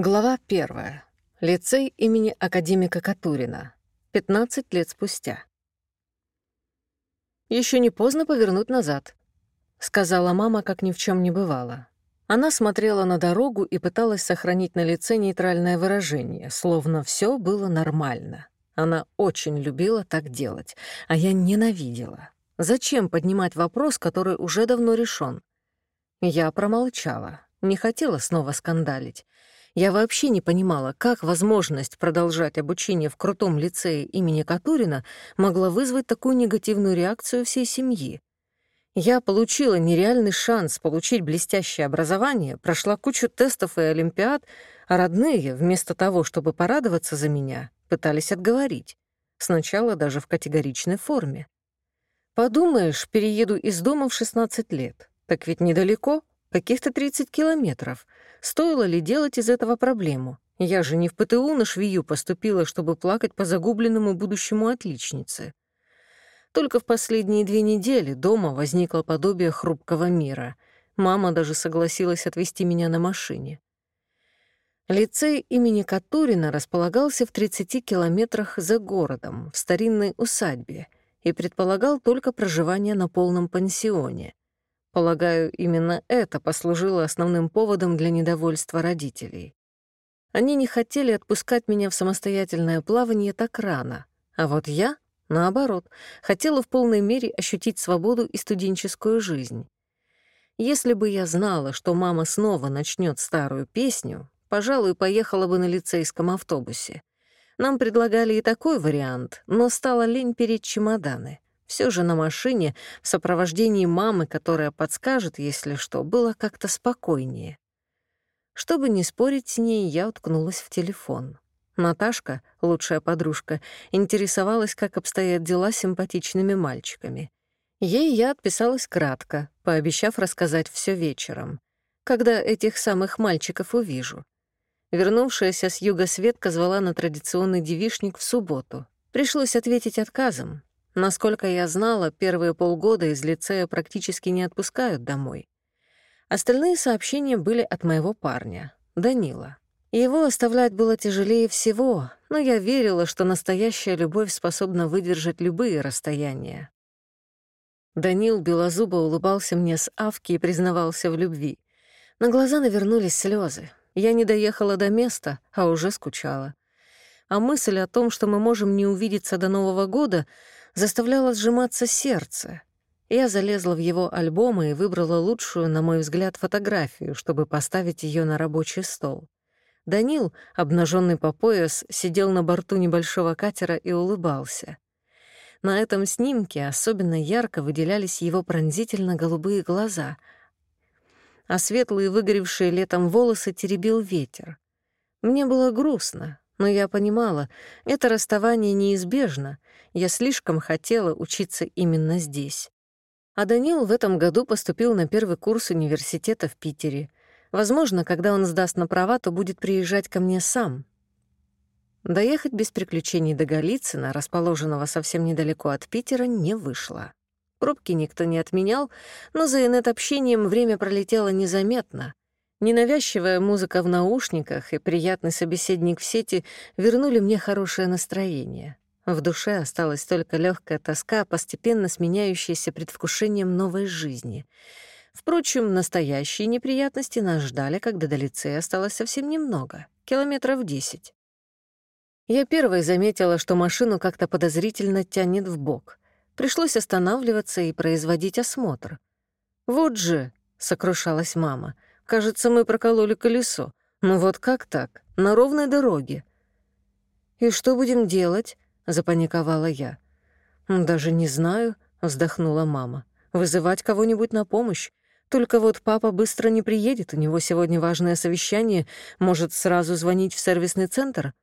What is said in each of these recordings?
Глава первая. Лицей имени академика Катурина. 15 лет спустя. Еще не поздно повернуть назад», — сказала мама, как ни в чем не бывало. Она смотрела на дорогу и пыталась сохранить на лице нейтральное выражение, словно все было нормально. Она очень любила так делать, а я ненавидела. Зачем поднимать вопрос, который уже давно решен? Я промолчала, не хотела снова скандалить. Я вообще не понимала, как возможность продолжать обучение в крутом лицее имени Катурина могла вызвать такую негативную реакцию всей семьи. Я получила нереальный шанс получить блестящее образование, прошла кучу тестов и олимпиад, а родные, вместо того, чтобы порадоваться за меня, пытались отговорить. Сначала даже в категоричной форме. Подумаешь, перееду из дома в 16 лет. Так ведь недалеко, каких-то 30 километров — Стоило ли делать из этого проблему? Я же не в ПТУ на швею поступила, чтобы плакать по загубленному будущему отличнице. Только в последние две недели дома возникло подобие хрупкого мира. Мама даже согласилась отвезти меня на машине. Лицей имени Катурина располагался в 30 километрах за городом, в старинной усадьбе, и предполагал только проживание на полном пансионе. Полагаю, именно это послужило основным поводом для недовольства родителей. Они не хотели отпускать меня в самостоятельное плавание так рано, а вот я, наоборот, хотела в полной мере ощутить свободу и студенческую жизнь. Если бы я знала, что мама снова начнет старую песню, пожалуй, поехала бы на лицейском автобусе. Нам предлагали и такой вариант, но стала лень перед чемоданы — все же на машине, в сопровождении мамы, которая подскажет, если что, было как-то спокойнее. Чтобы не спорить с ней, я уткнулась в телефон. Наташка, лучшая подружка, интересовалась, как обстоят дела с симпатичными мальчиками. Ей я отписалась кратко, пообещав рассказать все вечером, когда этих самых мальчиков увижу. Вернувшаяся с юга Светка звала на традиционный девишник в субботу. Пришлось ответить отказом, Насколько я знала, первые полгода из лицея практически не отпускают домой. Остальные сообщения были от моего парня, Данила. Его оставлять было тяжелее всего, но я верила, что настоящая любовь способна выдержать любые расстояния. Данил белозубо улыбался мне с авки и признавался в любви. На глаза навернулись слезы. Я не доехала до места, а уже скучала. А мысль о том, что мы можем не увидеться до Нового года — заставляло сжиматься сердце. Я залезла в его альбомы и выбрала лучшую, на мой взгляд, фотографию, чтобы поставить ее на рабочий стол. Данил, обнаженный по пояс, сидел на борту небольшого катера и улыбался. На этом снимке особенно ярко выделялись его пронзительно-голубые глаза, а светлые выгоревшие летом волосы теребил ветер. Мне было грустно, но я понимала, это расставание неизбежно, я слишком хотела учиться именно здесь. А Данил в этом году поступил на первый курс университета в Питере. Возможно, когда он сдаст на права, то будет приезжать ко мне сам. Доехать без приключений до Голицына, расположенного совсем недалеко от Питера, не вышло. Пробки никто не отменял, но за инет-общением время пролетело незаметно. Ненавязчивая музыка в наушниках и приятный собеседник в сети вернули мне хорошее настроение. В душе осталась только легкая тоска, постепенно сменяющаяся предвкушением новой жизни. Впрочем, настоящие неприятности нас ждали, когда до лицея осталось совсем немного, километров десять. Я первой заметила, что машину как-то подозрительно тянет в бок. Пришлось останавливаться и производить осмотр. «Вот же», — сокрушалась мама, — Кажется, мы прокололи колесо. Ну вот как так? На ровной дороге. «И что будем делать?» — запаниковала я. «Даже не знаю», — вздохнула мама. «Вызывать кого-нибудь на помощь. Только вот папа быстро не приедет, у него сегодня важное совещание. Может, сразу звонить в сервисный центр?»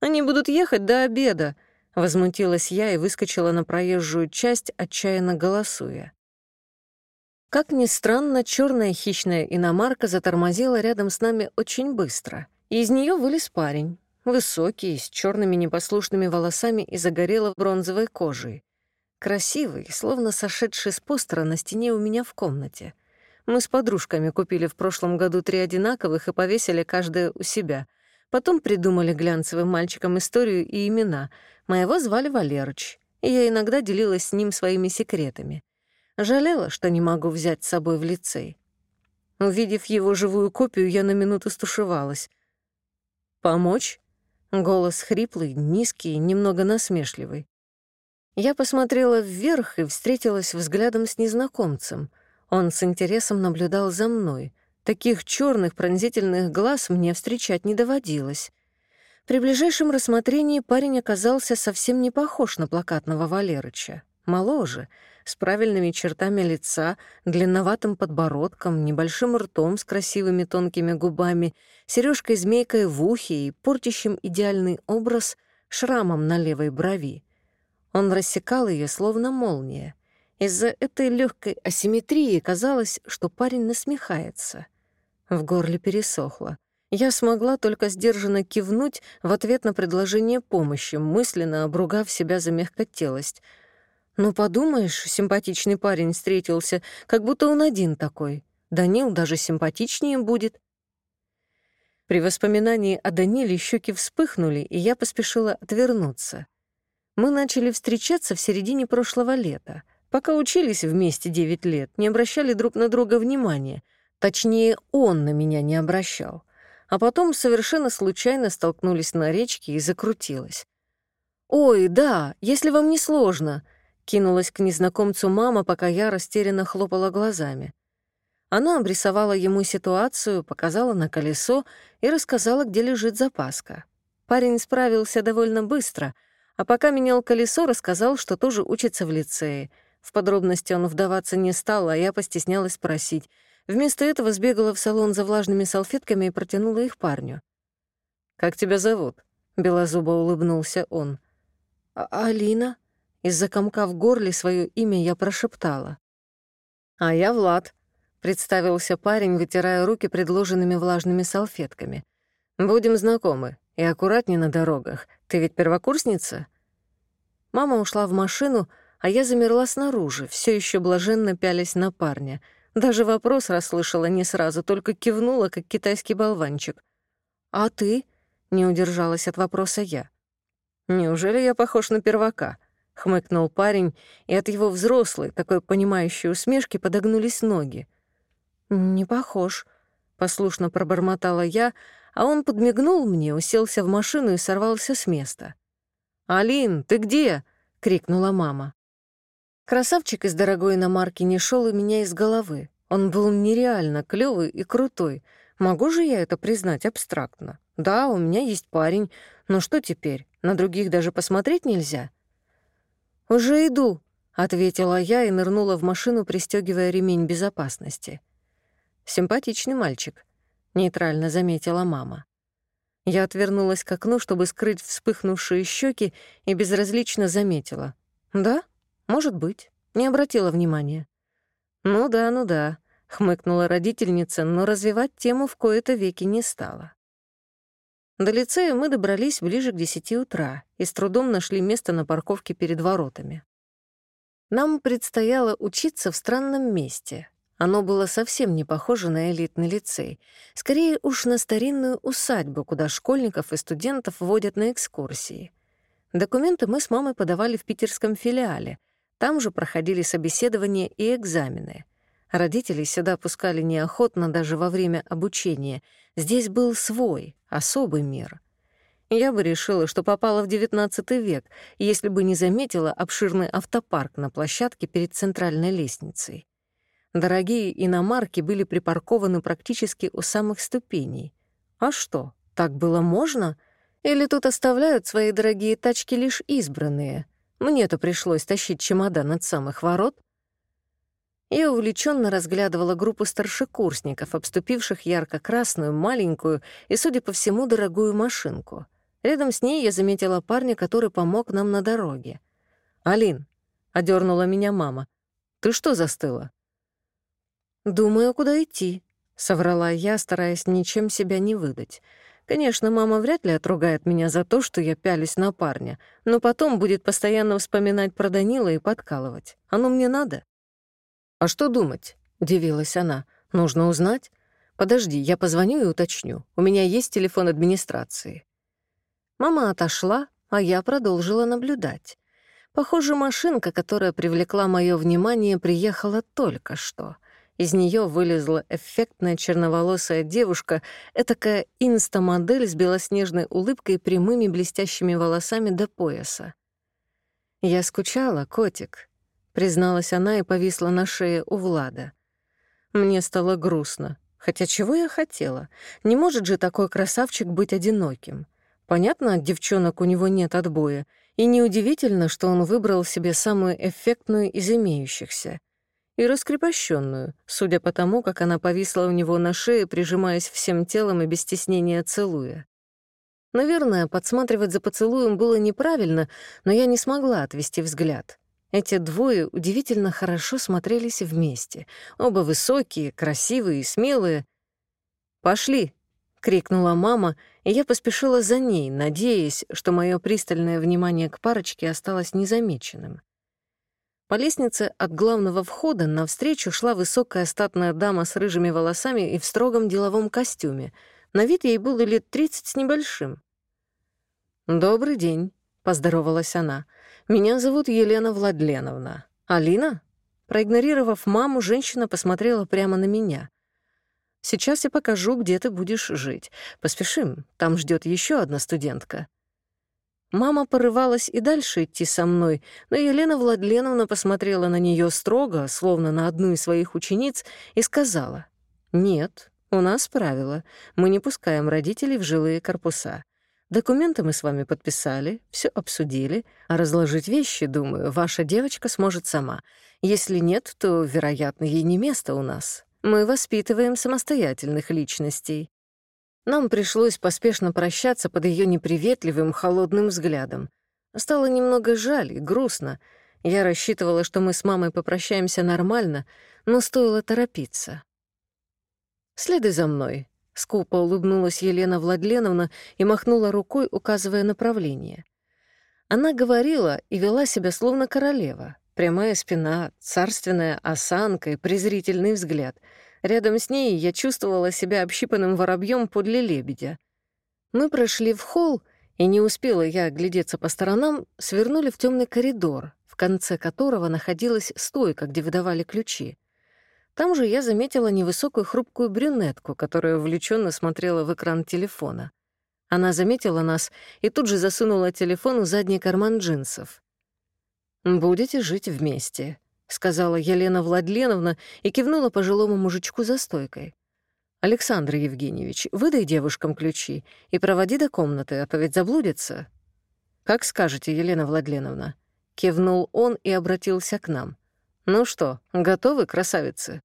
«Они будут ехать до обеда», — возмутилась я и выскочила на проезжую часть, отчаянно голосуя. Как ни странно, черная хищная иномарка затормозила рядом с нами очень быстро. И из нее вылез парень. Высокий, с черными непослушными волосами и загорело бронзовой кожей. Красивый, словно сошедший с постера на стене у меня в комнате. Мы с подружками купили в прошлом году три одинаковых и повесили каждая у себя. Потом придумали глянцевым мальчикам историю и имена. Моего звали Валерыч, и я иногда делилась с ним своими секретами. Жалела, что не могу взять с собой в лицей. Увидев его живую копию, я на минуту стушевалась. «Помочь?» Голос хриплый, низкий, немного насмешливый. Я посмотрела вверх и встретилась взглядом с незнакомцем. Он с интересом наблюдал за мной. Таких черных пронзительных глаз мне встречать не доводилось. При ближайшем рассмотрении парень оказался совсем не похож на плакатного Валерыча. Моложе — с правильными чертами лица, длинноватым подбородком, небольшим ртом с красивыми тонкими губами, сережкой-змейкой в ухе и портящим идеальный образ шрамом на левой брови. Он рассекал ее словно молния. Из-за этой легкой асимметрии казалось, что парень насмехается. В горле пересохло. Я смогла только сдержанно кивнуть в ответ на предложение помощи, мысленно обругав себя за мягкотелость — ну, подумаешь, симпатичный парень встретился, как будто он один такой. Данил даже симпатичнее будет. При воспоминании о Даниле щеки вспыхнули, и я поспешила отвернуться. Мы начали встречаться в середине прошлого лета. Пока учились вместе девять лет, не обращали друг на друга внимания. Точнее, он на меня не обращал. А потом совершенно случайно столкнулись на речке и закрутилось. «Ой, да, если вам не сложно», Кинулась к незнакомцу мама, пока я растерянно хлопала глазами. Она обрисовала ему ситуацию, показала на колесо и рассказала, где лежит запаска. Парень справился довольно быстро, а пока менял колесо, рассказал, что тоже учится в лицее. В подробности он вдаваться не стал, а я постеснялась спросить. Вместо этого сбегала в салон за влажными салфетками и протянула их парню. «Как тебя зовут?» — белозубо улыбнулся он. «А «Алина», из-за комка в горле свое имя я прошептала. «А я Влад», — представился парень, вытирая руки предложенными влажными салфетками. «Будем знакомы. И аккуратнее на дорогах. Ты ведь первокурсница?» Мама ушла в машину, а я замерла снаружи, все еще блаженно пялясь на парня. Даже вопрос расслышала не сразу, только кивнула, как китайский болванчик. «А ты?» — не удержалась от вопроса я. «Неужели я похож на первака?» — хмыкнул парень, и от его взрослой, такой понимающей усмешки подогнулись ноги. «Не похож», — послушно пробормотала я, а он подмигнул мне, уселся в машину и сорвался с места. «Алин, ты где?» — крикнула мама. Красавчик из дорогой иномарки не шел у меня из головы. Он был нереально клёвый и крутой. Могу же я это признать абстрактно? Да, у меня есть парень, но что теперь? На других даже посмотреть нельзя?» «Уже иду», — ответила я и нырнула в машину, пристегивая ремень безопасности. «Симпатичный мальчик», — нейтрально заметила мама. Я отвернулась к окну, чтобы скрыть вспыхнувшие щеки, и безразлично заметила. «Да, может быть». Не обратила внимания. «Ну да, ну да», — хмыкнула родительница, но развивать тему в кои-то веки не стала. До лицея мы добрались ближе к десяти утра и с трудом нашли место на парковке перед воротами. Нам предстояло учиться в странном месте. Оно было совсем не похоже на элитный лицей, скорее уж на старинную усадьбу, куда школьников и студентов водят на экскурсии. Документы мы с мамой подавали в питерском филиале. Там же проходили собеседования и экзамены — Родители сюда пускали неохотно даже во время обучения. Здесь был свой, особый мир. Я бы решила, что попала в XIX век, если бы не заметила обширный автопарк на площадке перед центральной лестницей. Дорогие иномарки были припаркованы практически у самых ступеней. А что, так было можно? Или тут оставляют свои дорогие тачки лишь избранные? Мне-то пришлось тащить чемодан от самых ворот. Я увлеченно разглядывала группу старшекурсников, обступивших ярко-красную, маленькую и, судя по всему, дорогую машинку. Рядом с ней я заметила парня, который помог нам на дороге. «Алин», — одернула меня мама, — «ты что застыла?» «Думаю, куда идти», — соврала я, стараясь ничем себя не выдать. Конечно, мама вряд ли отругает меня за то, что я пялюсь на парня, но потом будет постоянно вспоминать про Данила и подкалывать. Оно мне надо. «А что думать?» — удивилась она. Нужно узнать. Подожди, я позвоню и уточню. У меня есть телефон администрации. Мама отошла, а я продолжила наблюдать. Похоже, машинка, которая привлекла мое внимание, приехала только что. Из нее вылезла эффектная черноволосая девушка, этакая инстамодель с белоснежной улыбкой и прямыми блестящими волосами до пояса. «Я скучала, котик», — призналась она и повисла на шее у Влада. Мне стало грустно. Хотя чего я хотела? Не может же такой красавчик быть одиноким. Понятно, от девчонок у него нет отбоя, и неудивительно, что он выбрал себе самую эффектную из имеющихся — и раскрепощенную, судя по тому, как она повисла у него на шее, прижимаясь всем телом и без стеснения целуя. Наверное, подсматривать за поцелуем было неправильно, но я не смогла отвести взгляд. Эти двое удивительно хорошо смотрелись вместе. Оба высокие, красивые и смелые. «Пошли!» — крикнула мама, и я поспешила за ней, надеясь, что мое пристальное внимание к парочке осталось незамеченным. По лестнице от главного входа навстречу шла высокая статная дама с рыжими волосами и в строгом деловом костюме. На вид ей было лет тридцать с небольшим. «Добрый день», — поздоровалась она. «Меня зовут Елена Владленовна. Алина?» Проигнорировав маму, женщина посмотрела прямо на меня. «Сейчас я покажу, где ты будешь жить. Поспешим, там ждет еще одна студентка». Мама порывалась и дальше идти со мной, но Елена Владленовна посмотрела на нее строго, словно на одну из своих учениц, и сказала, «Нет, у нас правило, мы не пускаем родителей в жилые корпуса. Документы мы с вами подписали, все обсудили, а разложить вещи, думаю, ваша девочка сможет сама. Если нет, то, вероятно, ей не место у нас. Мы воспитываем самостоятельных личностей. Нам пришлось поспешно прощаться под ее неприветливым, холодным взглядом. Стало немного жаль и грустно. Я рассчитывала, что мы с мамой попрощаемся нормально, но стоило торопиться. «Следуй за мной», — скупо улыбнулась Елена Владленовна и махнула рукой, указывая направление. Она говорила и вела себя словно королева. Прямая спина, царственная осанка и презрительный взгляд — Рядом с ней я чувствовала себя общипанным воробьем подле лебедя. Мы прошли в холл, и не успела я оглядеться по сторонам, свернули в темный коридор, в конце которого находилась стойка, где выдавали ключи. Там же я заметила невысокую хрупкую брюнетку, которая увлеченно смотрела в экран телефона. Она заметила нас и тут же засунула телефон в задний карман джинсов. «Будете жить вместе», — сказала Елена Владленовна и кивнула пожилому мужичку за стойкой. «Александр Евгеньевич, выдай девушкам ключи и проводи до комнаты, а то ведь заблудится». «Как скажете, Елена Владленовна». Кивнул он и обратился к нам. «Ну что, готовы, красавицы?»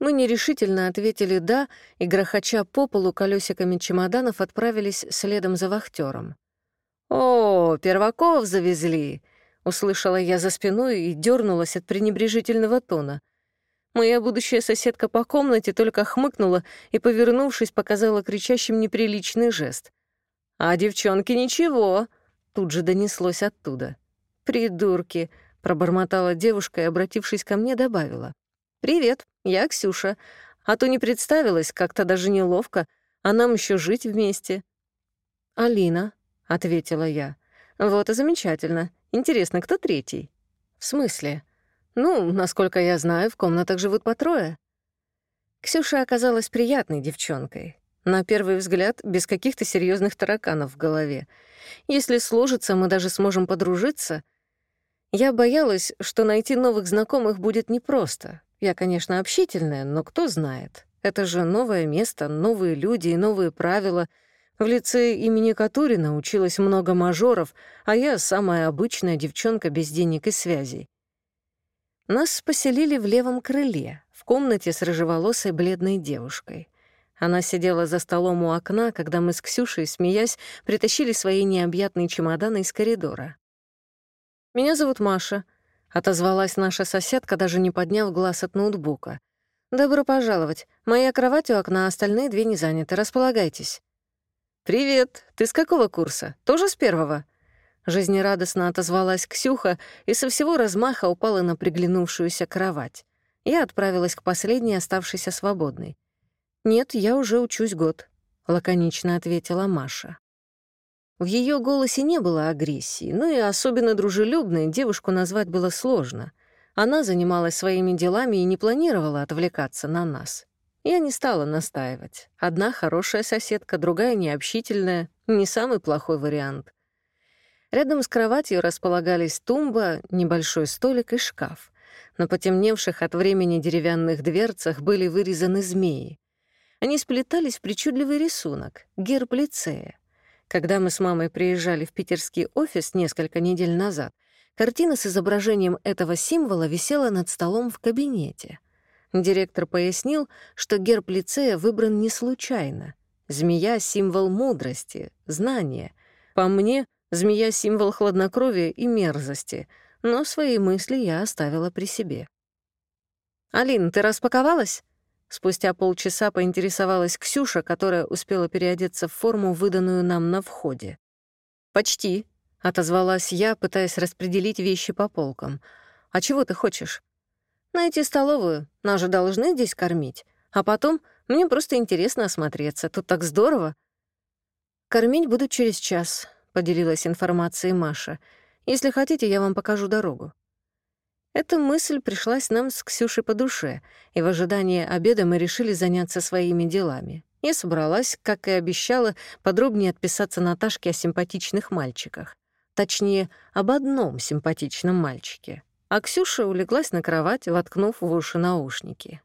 Мы нерешительно ответили «да», и, грохоча по полу колесиками чемоданов, отправились следом за вахтером. «О, перваков завезли!» Услышала я за спиной и дернулась от пренебрежительного тона. Моя будущая соседка по комнате только хмыкнула и, повернувшись, показала кричащим неприличный жест. «А девчонки ничего!» — тут же донеслось оттуда. «Придурки!» — пробормотала девушка и, обратившись ко мне, добавила. «Привет, я Ксюша. А то не представилась, как-то даже неловко, а нам еще жить вместе». «Алина», — ответила я. «Вот и замечательно. Интересно, кто третий? В смысле? Ну, насколько я знаю, в комнатах живут по трое. Ксюша оказалась приятной девчонкой. На первый взгляд, без каких-то серьезных тараканов в голове. Если сложится, мы даже сможем подружиться. Я боялась, что найти новых знакомых будет непросто. Я, конечно, общительная, но кто знает. Это же новое место, новые люди и новые правила — в лице имени Катурина училось много мажоров, а я самая обычная девчонка без денег и связей. Нас поселили в левом крыле, в комнате с рыжеволосой бледной девушкой. Она сидела за столом у окна, когда мы с Ксюшей, смеясь, притащили свои необъятные чемоданы из коридора. «Меня зовут Маша», — отозвалась наша соседка, даже не подняв глаз от ноутбука. «Добро пожаловать. Моя кровать у окна, остальные две не заняты. Располагайтесь». «Привет! Ты с какого курса? Тоже с первого?» Жизнерадостно отозвалась Ксюха и со всего размаха упала на приглянувшуюся кровать. Я отправилась к последней, оставшейся свободной. «Нет, я уже учусь год», — лаконично ответила Маша. В ее голосе не было агрессии, ну и особенно дружелюбной девушку назвать было сложно. Она занималась своими делами и не планировала отвлекаться на нас. Я не стала настаивать. Одна хорошая соседка, другая необщительная — не самый плохой вариант. Рядом с кроватью располагались тумба, небольшой столик и шкаф. На потемневших от времени деревянных дверцах были вырезаны змеи. Они сплетались в причудливый рисунок — герб лицея. Когда мы с мамой приезжали в питерский офис несколько недель назад, картина с изображением этого символа висела над столом в кабинете. Директор пояснил, что герб лицея выбран не случайно. Змея — символ мудрости, знания. По мне, змея — символ хладнокровия и мерзости, но свои мысли я оставила при себе. «Алин, ты распаковалась?» Спустя полчаса поинтересовалась Ксюша, которая успела переодеться в форму, выданную нам на входе. «Почти», — отозвалась я, пытаясь распределить вещи по полкам. «А чего ты хочешь?» «Найти столовую. Нас же должны здесь кормить. А потом мне просто интересно осмотреться. Тут так здорово». «Кормить буду через час», — поделилась информацией Маша. «Если хотите, я вам покажу дорогу». Эта мысль пришлась нам с Ксюшей по душе, и в ожидании обеда мы решили заняться своими делами. Я собралась, как и обещала, подробнее отписаться Наташке о симпатичных мальчиках. Точнее, об одном симпатичном мальчике. А Ксюша улеглась на кровать, воткнув в уши наушники.